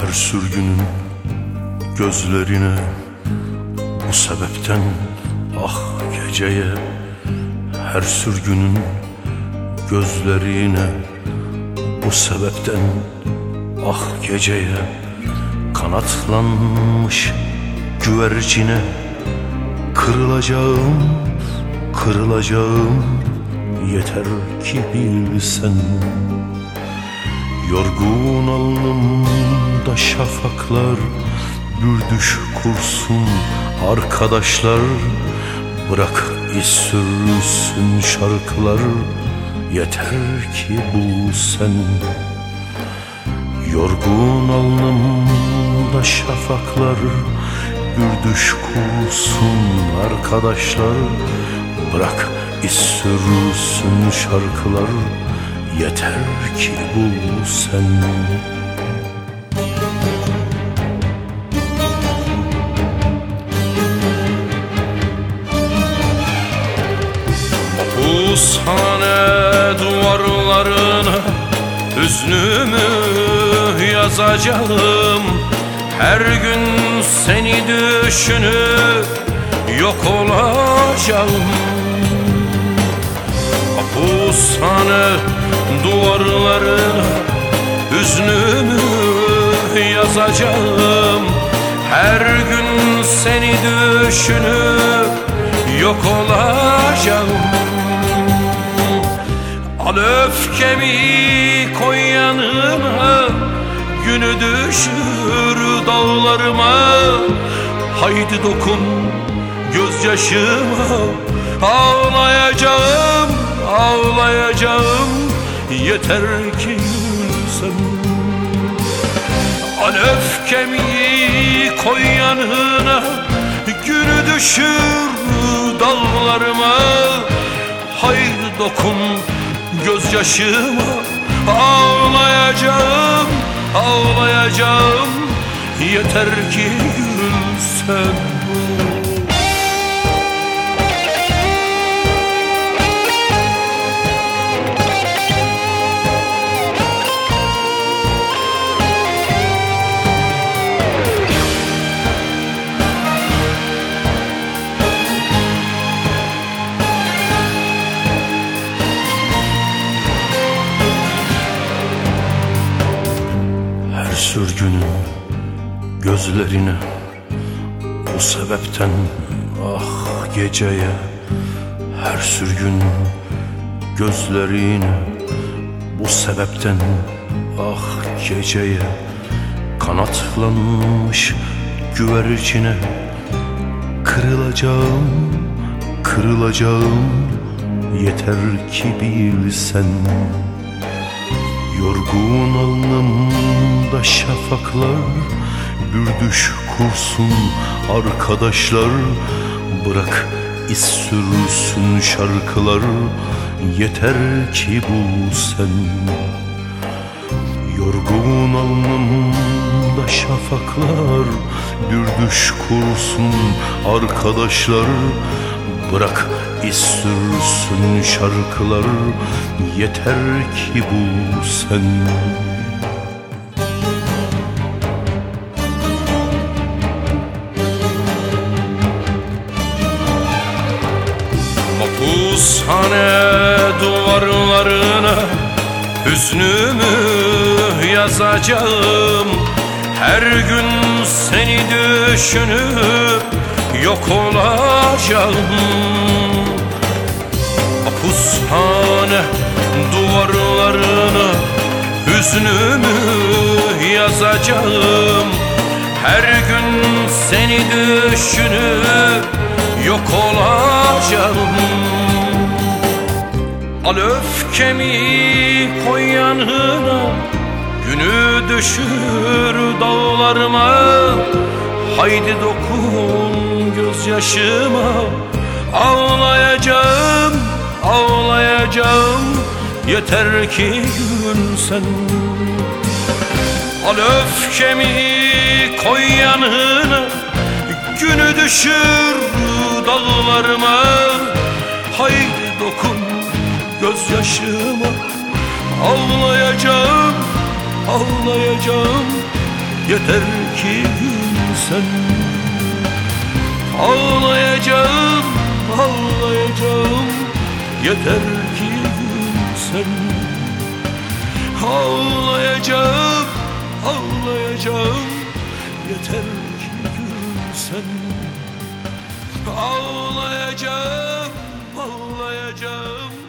Her sürgünün gözlerine Bu sebepten ah geceye Her sürgünün gözlerine Bu sebepten ah geceye Kanatlanmış güvercine Kırılacağım, kırılacağım Yeter ki bilsen Yorgun alnımda şafaklar Bürdüş kursun arkadaşlar. Bırak iz şarkılar Yeter ki bu sen. Yorgun alnımda şafaklar Bürdüş kursun arkadaşlar. Bırak iz sürüsün şarkılar Yeter ki bu sen. Hapishane duvarlarına Hüznümü yazacağım. Her gün seni düşünüp yok olacağım Hapishane duvarlarına Hüznümü yazacağım. Her gün seni düşünüp yok olacağım. Al öfkemi koy yanına Günü düşür dağlarıma. Haydi dokun gözyaşıma Ağlayacağım, ağlayacağım Yeter ki gülsem Al öfkemi koy yanına Günü düşür dağlarıma Haydi dokun gözyaşıma Ağlayacağım, ağlayacağım Yeter ki gülsem sürgünün gözlerine Bu sebepten ah geceye Her sürgün gözlerine Bu sebepten ah geceye Kanatlanmış güvercine Kırılacağım, kırılacağım Yeter ki bilsen. Yorgun alnımda şafaklar Bürdüş kursun arkadaşlar. Bırak iz sürüsün şarkılar Yeter ki bu sen. Yorgun alnımda şafaklar Bürdüş kursun arkadaşlar. Bırak iz sürsün şarkılar Yeter ki bu sen duvarlarına Hüznümü yazacağım. Her gün seni düşünüp yok olacağım. Mapushane duvarlarına Hüznümü yazacağım. Her gün seni düşünüp yok olacağım Al öfkemi koy yanına Günü düşür dağlarıma. Haydi dokun gözyaşıma Ağlayacağım, ağlayacağım. Yeter ki gülsen Al öfkemi koy yanına Günü düşür dağlarıma. Haydi gözyaşıma Ağlayacağım, ağlayacağım. Yeter ki gülsen Ağlayacağım, ağlayacağım. Yeter ki gülsen Ağlayacağım, ağlayacağım. Yeter ki gülsen Ağlayacağım, ağlayacağım